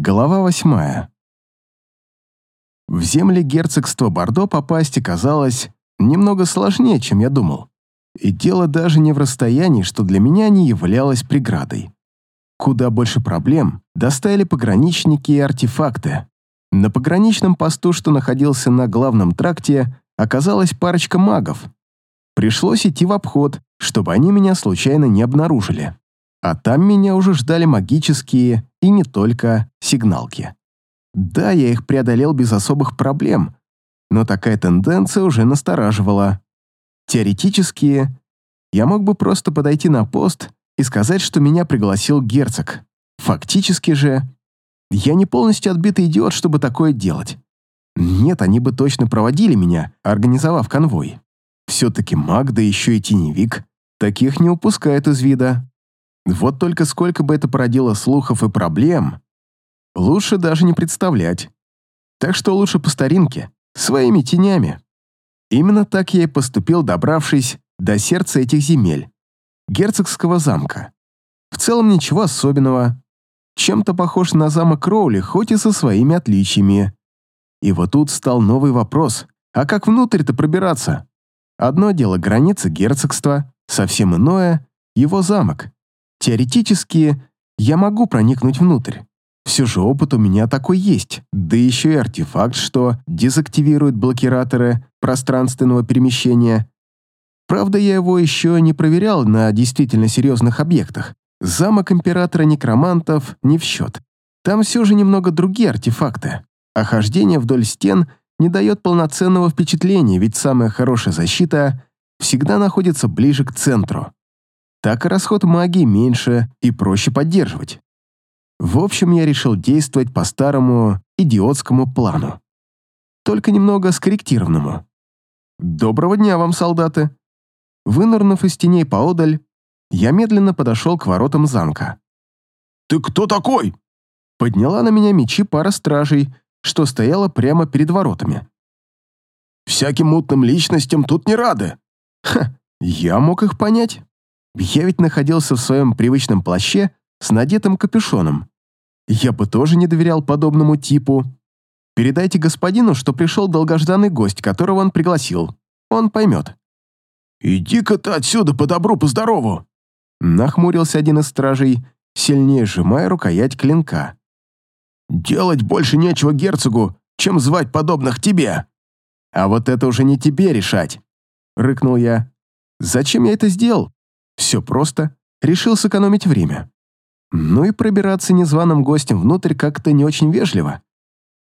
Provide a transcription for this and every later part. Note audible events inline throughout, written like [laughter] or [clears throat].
Глава восьмая. В земли герцогства Бордо попасть оказалось немного сложнее, чем я думал. И дело даже не в расстоянии, что для меня не являлось преградой. Куда больше проблем доставили пограничники и артефакты. На пограничном посту, что находился на главном тракте, оказалась парочка магов. Пришлось идти в обход, чтобы они меня случайно не обнаружили. А там меня уже ждали магические и не только сигналки. Да, я их преодолел без особых проблем, но такая тенденция уже настораживала. Теоретически, я мог бы просто подойти на пост и сказать, что меня пригласил герцог. Фактически же, я не полностью отбитый идиот, чтобы такое делать. Нет, они бы точно проводили меня, организовав конвой. Все-таки маг, да еще и теневик. Таких не упускают из вида. Вот только сколько бы это породило слухов и проблем, лучше даже не представлять. Так что лучше по старинке, своими тенями. Именно так я и поступил, добравшись до сердца этих земель, герцогского замка. В целом ничего особенного. Чем-то похож на замок Кроули, хоть и со своими отличиями. И вот тут стал новый вопрос. А как внутрь-то пробираться? Одно дело граница герцогства, совсем иное — его замок. Теоретически, я могу проникнуть внутрь. Все же опыт у меня такой есть, да еще и артефакт, что дезактивирует блокираторы пространственного перемещения. Правда, я его еще не проверял на действительно серьезных объектах. Замок Императора Некромантов не в счет. Там все же немного другие артефакты. А хождение вдоль стен не дает полноценного впечатления, ведь самая хорошая защита всегда находится ближе к центру так и расход магии меньше и проще поддерживать. В общем, я решил действовать по старому идиотскому плану. Только немного скорректированному. «Доброго дня вам, солдаты!» Вынырнув из теней поодаль, я медленно подошел к воротам замка. «Ты кто такой?» Подняла на меня мечи пара стражей, что стояла прямо перед воротами. «Всяким мутным личностям тут не рады!» Ха, я мог их понять. Я ведь находился в своем привычном плаще с надетым капюшоном. Я бы тоже не доверял подобному типу. Передайте господину, что пришел долгожданный гость, которого он пригласил. Он поймет. «Иди-ка ты отсюда по добру, по здорову!» Нахмурился один из стражей, сильнее сжимая рукоять клинка. «Делать больше нечего герцогу, чем звать подобных тебе!» «А вот это уже не тебе решать!» — рыкнул я. «Зачем я это сделал? Все просто. Решил сэкономить время. Ну и пробираться незваным гостем внутрь как-то не очень вежливо.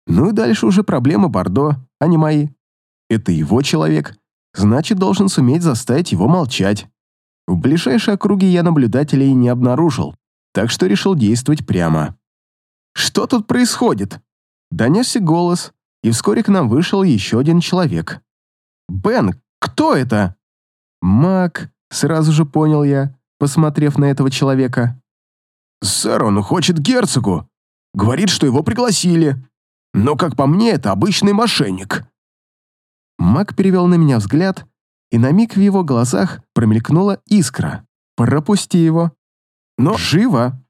Ну и дальше уже проблемы Бордо, а не мои. Это его человек, значит, должен суметь заставить его молчать. В ближайшей округе я наблюдателей не обнаружил, так что решил действовать прямо. «Что тут происходит?» Донесся голос, и вскоре к нам вышел еще один человек. «Бен, кто это?» «Мак», Сразу же понял я, посмотрев на этого человека. «Сэр, он хочет герцогу. Говорит, что его пригласили. Но, как по мне, это обычный мошенник». Маг перевел на меня взгляд, и на миг в его глазах промелькнула искра. «Пропусти его». «Но живо.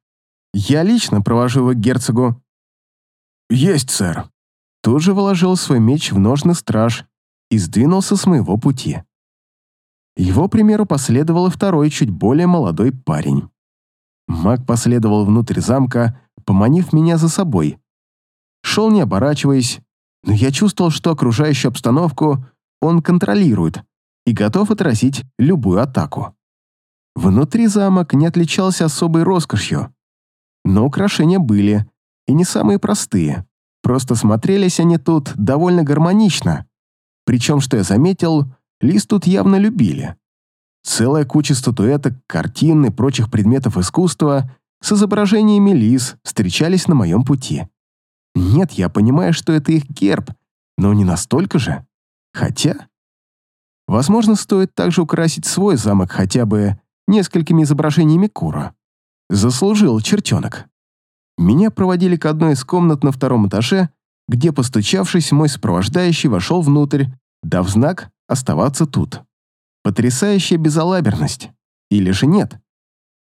Я лично провожу его к герцогу». «Есть, сэр». Тут же вложил свой меч в ножны страж и сдвинулся с моего пути. Его примеру последовал и второй, чуть более молодой парень. Маг последовал внутрь замка, поманив меня за собой. Шел не оборачиваясь, но я чувствовал, что окружающую обстановку он контролирует и готов отразить любую атаку. Внутри замок не отличался особой роскошью, но украшения были, и не самые простые. Просто смотрелись они тут довольно гармонично. Причем, что я заметил, Лис тут явно любили. Целая куча статуэток, картин и прочих предметов искусства с изображениями лис встречались на моем пути. Нет, я понимаю, что это их герб, но не настолько же. Хотя... Возможно, стоит также украсить свой замок хотя бы несколькими изображениями Кура. Заслужил чертенок. Меня проводили к одной из комнат на втором этаже, где, постучавшись, мой сопровождающий вошел внутрь, дав знак оставаться тут. Потрясающая безалаберность. Или же нет?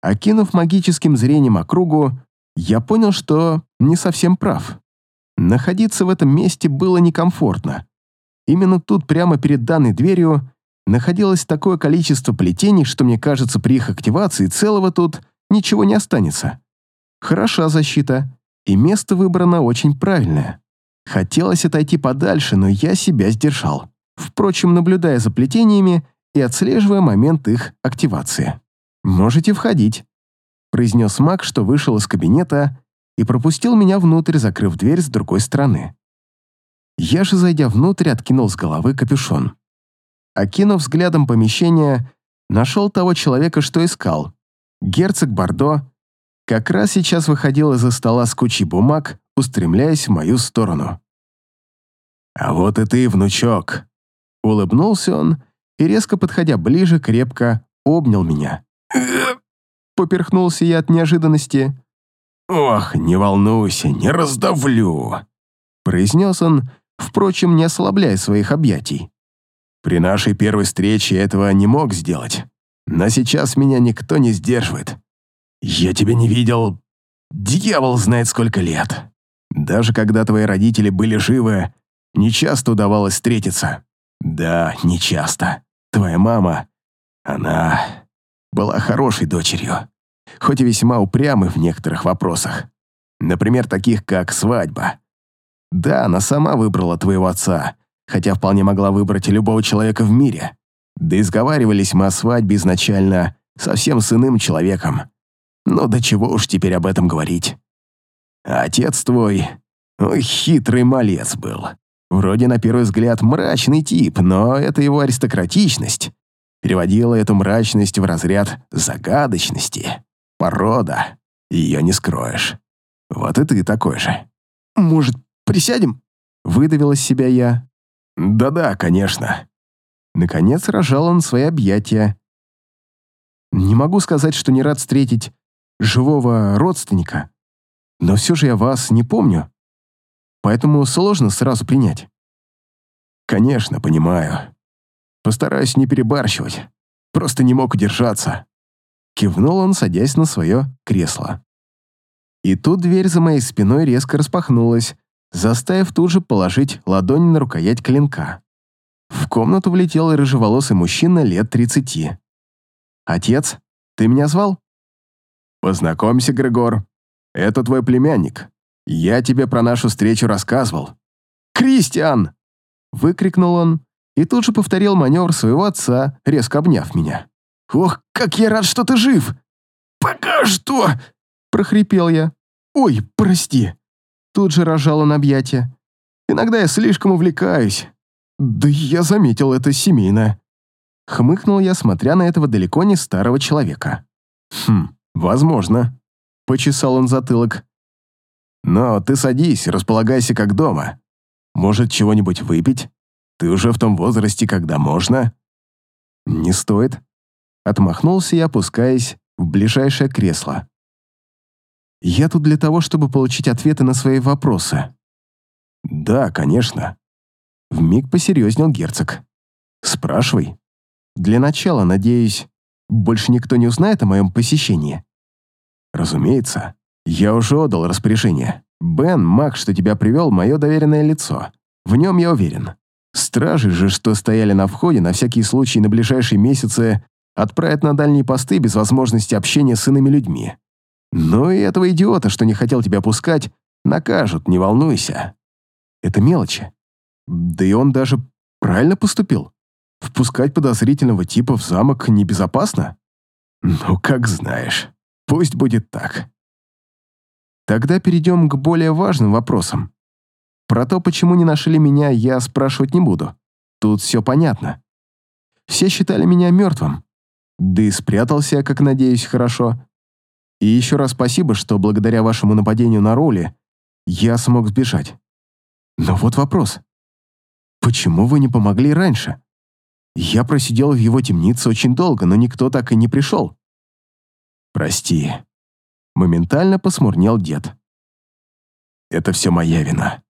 Окинув магическим зрением округу, я понял, что не совсем прав. Находиться в этом месте было некомфортно. Именно тут, прямо перед данной дверью, находилось такое количество плетений, что, мне кажется, при их активации целого тут ничего не останется. Хороша защита, и место выбрано очень правильное. Хотелось отойти подальше, но я себя сдержал. Впрочем, наблюдая за плетениями и отслеживая момент их активации. «Можете входить», — произнес маг, что вышел из кабинета и пропустил меня внутрь, закрыв дверь с другой стороны. Я же, зайдя внутрь, откинул с головы капюшон. Окинув взглядом помещение, нашел того человека, что искал. Герцог Бордо как раз сейчас выходил из-за стола с кучей бумаг, устремляясь в мою сторону. «А вот и ты, внучок!» Улыбнулся он и, резко подходя ближе, крепко обнял меня. Поперхнулся я от неожиданности. «Ох, не волнуйся, не раздавлю!» произнес он, впрочем, не ослабляя своих объятий. «При нашей первой встрече этого не мог сделать, но сейчас меня никто не сдерживает. Я тебя не видел, дьявол знает сколько лет. Даже когда твои родители были живы, нечасто удавалось встретиться. Да, нечасто. Твоя мама, она была хорошей дочерью, хоть и весьма упрямой в некоторых вопросах. Например, таких как свадьба. Да, она сама выбрала твоего отца, хотя вполне могла выбрать любого человека в мире. Да и сговаривались мы о свадьбе изначально совсем с иным человеком. Но до чего уж теперь об этом говорить. А отец твой, ой, хитрый малец был. Вроде на первый взгляд мрачный тип, но это его аристократичность переводила эту мрачность в разряд загадочности. Порода. Ее не скроешь. Вот и ты такой же. «Может, присядем?» Выдавил из себя я. «Да-да, конечно». Наконец рожал он свои объятия. Не могу сказать, что не рад встретить живого родственника, но все же я вас не помню, поэтому сложно сразу принять. Конечно, понимаю. Постараюсь не перебарщивать. Просто не мог удержаться. Кивнул он, садясь на свое кресло. И тут дверь за моей спиной резко распахнулась, заставив тут же положить ладонь на рукоять клинка. В комнату влетел рыжеволосый мужчина лет тридцати. «Отец, ты меня звал?» «Познакомься, Григор. Это твой племянник. Я тебе про нашу встречу рассказывал». «Кристиан!» — выкрикнул он и тут же повторил маневр своего отца, резко обняв меня. «Ох, как я рад, что ты жив!» «Пока что!» — прохрипел я. «Ой, прости!» Тут же рожал он объятия. «Иногда я слишком увлекаюсь. Да я заметил это семейное». Хмыкнул я, смотря на этого далеко не старого человека. «Хм, возможно», — почесал он затылок. «Но ты садись, располагайся как дома. Может, чего-нибудь выпить? Ты уже в том возрасте, когда можно?» «Не стоит», — отмахнулся я, опускаясь в ближайшее кресло. «Я тут для того, чтобы получить ответы на свои вопросы». «Да, конечно», — вмиг посерьезнел герцог. «Спрашивай. Для начала, надеюсь, больше никто не узнает о моем посещении?» «Разумеется. Я уже отдал распоряжение. Бен, маг, что тебя привел, мое доверенное лицо. В нем я уверен. Стражи же, что стояли на входе, на всякий случай на ближайшие месяцы отправят на дальние посты без возможности общения с иными людьми. Ну и этого идиота, что не хотел тебя пускать, накажут, не волнуйся. Это мелочи. Да и он даже правильно поступил. Впускать подозрительного типа в замок небезопасно? Ну, как знаешь. Пусть будет так. Тогда перейдем к более важным вопросам. Про то, почему не нашли меня, я спрашивать не буду. Тут все понятно. Все считали меня мертвым. Да и спрятался, как надеюсь, хорошо. И еще раз спасибо, что благодаря вашему нападению на роли я смог сбежать. Но вот вопрос. Почему вы не помогли раньше? Я просидел в его темнице очень долго, но никто так и не пришел. Прости. Моментально посмурнел дед. Это все моя вина.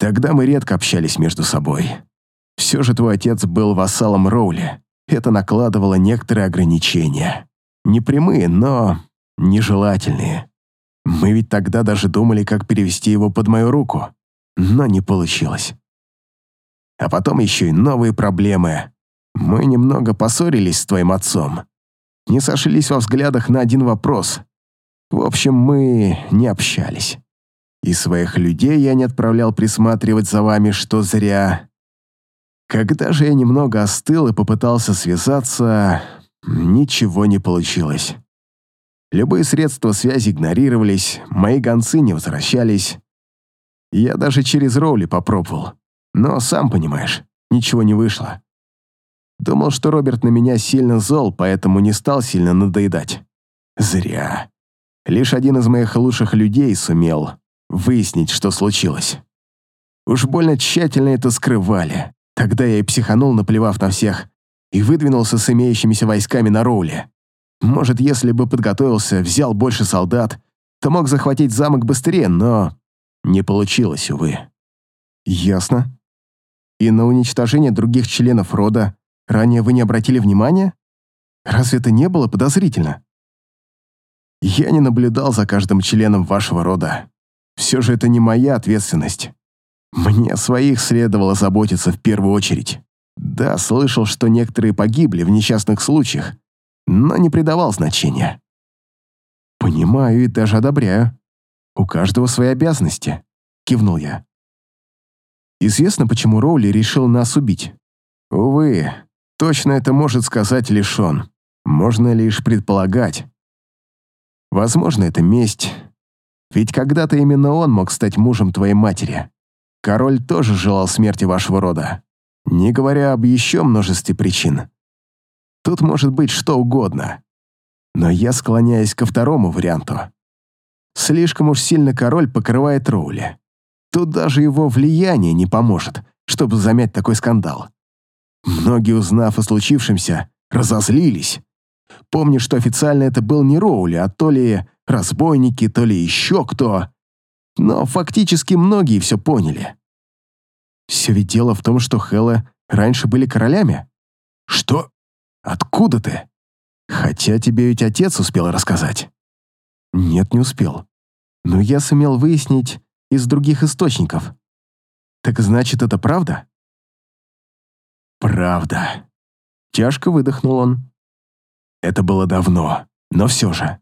Тогда мы редко общались между собой. Все же твой отец был вассалом Роули. Это накладывало некоторые ограничения. Не прямые, но нежелательные. Мы ведь тогда даже думали, как перевести его под мою руку, но не получилось. А потом еще и новые проблемы. Мы немного поссорились с твоим отцом. Не сошлись во взглядах на один вопрос. В общем, мы не общались. И своих людей я не отправлял присматривать за вами, что зря. Когда же я немного остыл и попытался связаться, ничего не получилось. Любые средства связи игнорировались, мои гонцы не возвращались. Я даже через Роули попробовал. Но, сам понимаешь, ничего не вышло. Думал, что Роберт на меня сильно зол, поэтому не стал сильно надоедать. Зря. Лишь один из моих лучших людей сумел выяснить, что случилось. Уж больно тщательно это скрывали. Тогда я и психанул, наплевав на всех, и выдвинулся с имеющимися войсками на Роуле. Может, если бы подготовился, взял больше солдат, то мог захватить замок быстрее, но не получилось, увы. Ясно. И на уничтожение других членов рода ранее вы не обратили внимания? Разве это не было подозрительно? Я не наблюдал за каждым членом вашего рода. Все же это не моя ответственность. Мне своих следовало заботиться в первую очередь. Да, слышал, что некоторые погибли в несчастных случаях, но не придавал значения. «Понимаю и даже одобряю. У каждого свои обязанности», — кивнул я. «Известно, почему Роули решил нас убить?» «Увы, точно это может сказать лишь он. Можно лишь предполагать. Возможно, это месть. Ведь когда-то именно он мог стать мужем твоей матери. Король тоже желал смерти вашего рода, не говоря об еще множестве причин. Тут может быть что угодно. Но я склоняюсь ко второму варианту. Слишком уж сильно король покрывает Роули. Тут даже его влияние не поможет, чтобы замять такой скандал. Многие, узнав о случившемся, разозлились. Помню, что официально это был не Роули, а то ли разбойники, то ли еще кто. Но фактически многие все поняли. Все ведь дело в том, что Хэлла раньше были королями. Что? Откуда ты? Хотя тебе ведь отец успел рассказать. Нет, не успел. Но я сумел выяснить из других источников. Так значит, это правда? Правда. Тяжко выдохнул он. Это было давно, но все же.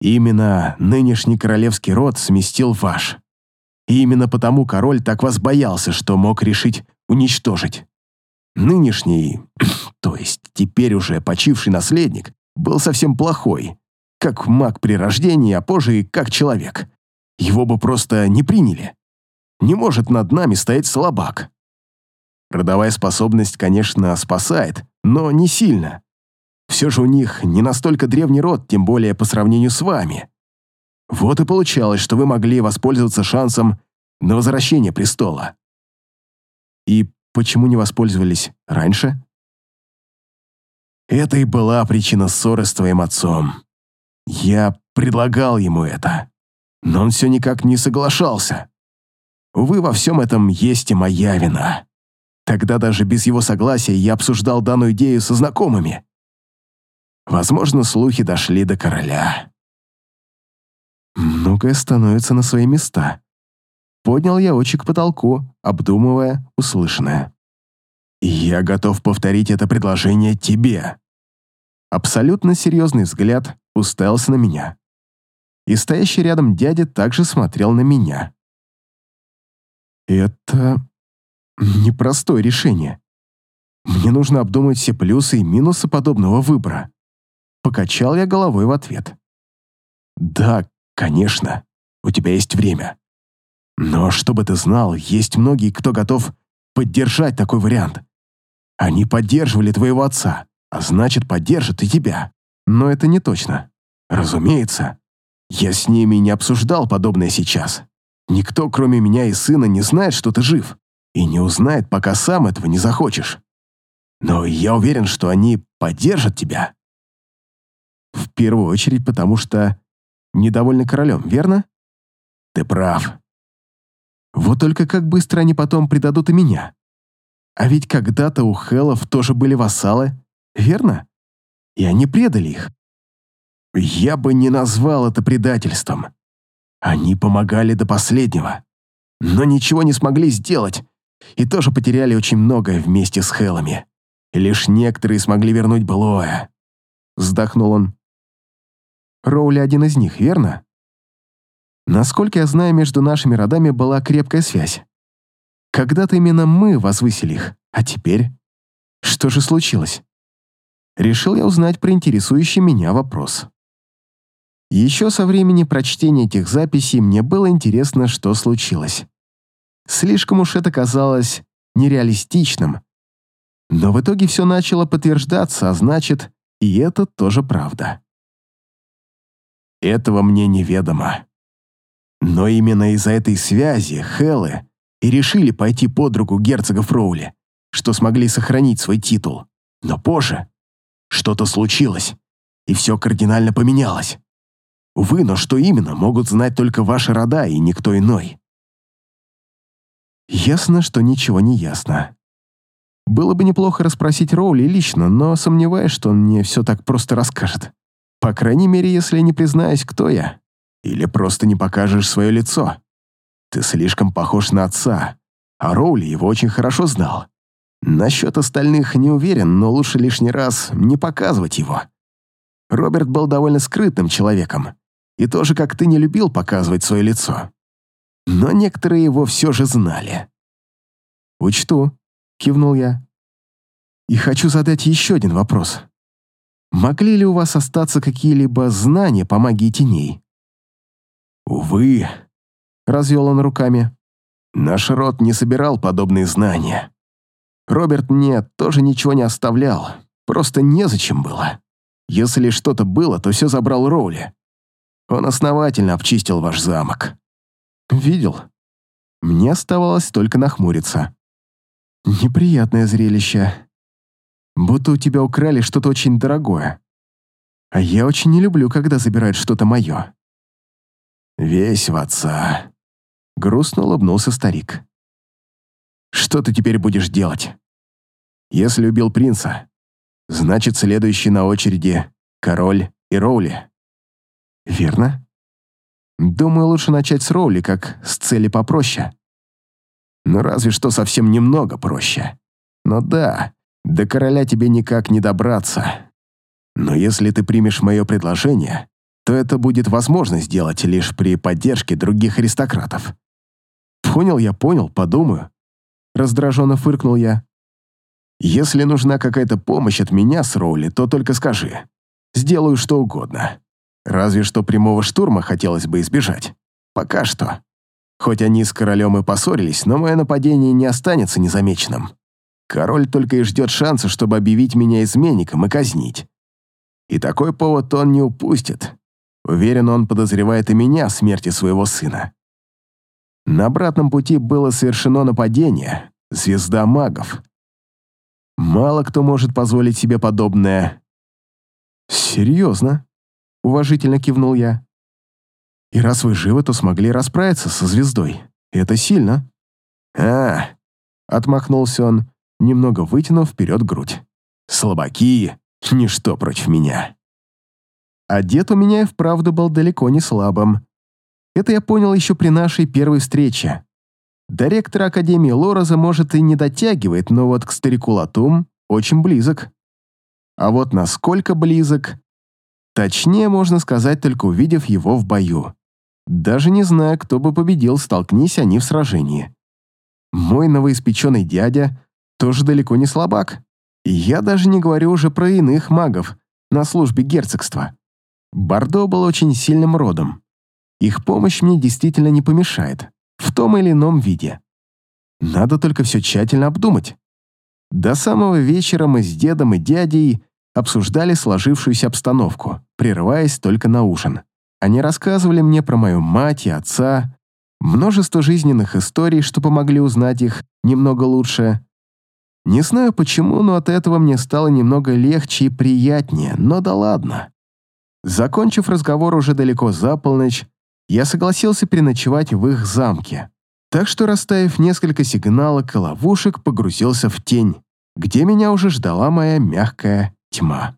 Именно нынешний королевский род сместил ваш. И именно потому король так вас боялся, что мог решить уничтожить. Нынешний, [clears throat] то есть теперь уже почивший наследник, был совсем плохой, как маг при рождении, а позже и как человек. Его бы просто не приняли. Не может над нами стоять слабак. Родовая способность, конечно, спасает, но не сильно. Все же у них не настолько древний род, тем более по сравнению с вами. Вот и получалось, что вы могли воспользоваться шансом на возвращение престола. И Почему не воспользовались раньше? Это и была причина ссоры с твоим отцом. Я предлагал ему это, но он все никак не соглашался. Увы, во всем этом есть и моя вина. Тогда даже без его согласия я обсуждал данную идею со знакомыми. Возможно, слухи дошли до короля. Многое становится на свои места. Поднял я очи к потолку, обдумывая услышанное. «Я готов повторить это предложение тебе». Абсолютно серьезный взгляд уставился на меня. И стоящий рядом дядя также смотрел на меня. «Это непростое решение. Мне нужно обдумать все плюсы и минусы подобного выбора». Покачал я головой в ответ. «Да, конечно, у тебя есть время. Но, чтобы ты знал, есть многие, кто готов поддержать такой вариант. Они поддерживали твоего отца, а значит, поддержат и тебя. Но это не точно. Разумеется. Я с ними не обсуждал подобное сейчас. Никто, кроме меня и сына, не знает, что ты жив. И не узнает, пока сам этого не захочешь. Но я уверен, что они поддержат тебя. В первую очередь, потому что недовольны королем, верно? Ты прав. Вот только как быстро они потом предадут и меня. А ведь когда-то у Хеллов тоже были вассалы, верно? И они предали их. Я бы не назвал это предательством. Они помогали до последнего, но ничего не смогли сделать и тоже потеряли очень многое вместе с Хеллами. И лишь некоторые смогли вернуть былое. Вздохнул он. Роули один из них, верно? Насколько я знаю, между нашими родами была крепкая связь. Когда-то именно мы возвысили их, а теперь? Что же случилось? Решил я узнать про интересующий меня вопрос. Еще со времени прочтения этих записей мне было интересно, что случилось. Слишком уж это казалось нереалистичным. Но в итоге все начало подтверждаться, а значит, и это тоже правда. Этого мне неведомо. Но именно из-за этой связи Хеллы и решили пойти под руку герцога Фроули, что смогли сохранить свой титул. Но позже что-то случилось, и все кардинально поменялось. Увы, но что именно, могут знать только ваши рода и никто иной. Ясно, что ничего не ясно. Было бы неплохо расспросить Роули лично, но сомневаюсь, что он мне все так просто расскажет. По крайней мере, если не признаюсь, кто я. Или просто не покажешь свое лицо. Ты слишком похож на отца, а Роули его очень хорошо знал. Насчет остальных не уверен, но лучше лишний раз не показывать его. Роберт был довольно скрытным человеком и тоже, как ты, не любил показывать свое лицо но некоторые его все же знали. «Учту», — кивнул я. «И хочу задать еще один вопрос. Могли ли у вас остаться какие-либо знания по магии теней?» «Увы», — развел он руками, — «наш род не собирал подобные знания. Роберт мне тоже ничего не оставлял, просто незачем было. Если что-то было, то все забрал Роули. Он основательно обчистил ваш замок. Видел. Мне оставалось только нахмуриться. Неприятное зрелище. Будто у тебя украли что-то очень дорогое. А я очень не люблю, когда забирают что-то мое. Весь в отца. Грустно улыбнулся старик. Что ты теперь будешь делать? Если убил принца, значит, следующий на очереди король и Роули. Верно? Думаю, лучше начать с Роули, как с цели попроще. Ну, разве что совсем немного проще. Но да, до короля тебе никак не добраться. Но если ты примешь мое предложение, то это будет возможно сделать лишь при поддержке других аристократов. Понял я, понял, подумаю. Раздраженно фыркнул я. Если нужна какая-то помощь от меня с Роули, то только скажи. Сделаю что угодно. Разве что прямого штурма хотелось бы избежать. Пока что. Хоть они с королем и поссорились, но мое нападение не останется незамеченным. Король только и ждет шанса, чтобы объявить меня изменником и казнить. И такой повод он не упустит. Уверен, он подозревает и меня в смерти своего сына. На обратном пути было совершено нападение, звезда магов. Мало кто может позволить себе подобное. Серьезно? Уважительно кивнул я. И раз вы живы, то смогли расправиться со звездой. Это сильно. А, отмахнулся он, немного вытянув вперед грудь. Слабаки, ничто против меня. Дед у меня и вправду был далеко не слабым. Это я понял еще при нашей первой встрече. До ректора Академии Лораза, может, и не дотягивает, но вот к старику Латум очень близок. А вот насколько близок, Точнее, можно сказать, только увидев его в бою. Даже не зная, кто бы победил, столкнись они в сражении. Мой новоиспеченный дядя тоже далеко не слабак. Я даже не говорю уже про иных магов на службе герцогства. Бордо был очень сильным родом. Их помощь мне действительно не помешает, в том или ином виде. Надо только все тщательно обдумать. До самого вечера мы с дедом и дядей обсуждали сложившуюся обстановку, прерываясь только на ужин. Они рассказывали мне про мою мать и отца, множество жизненных историй, что помогли узнать их немного лучше. Не знаю почему, но от этого мне стало немного легче и приятнее, но да ладно. Закончив разговор уже далеко за полночь, я согласился переночевать в их замке. Так что, расставив несколько сигналок и ловушек, погрузился в тень, где меня уже ждала моя мягкая тьма.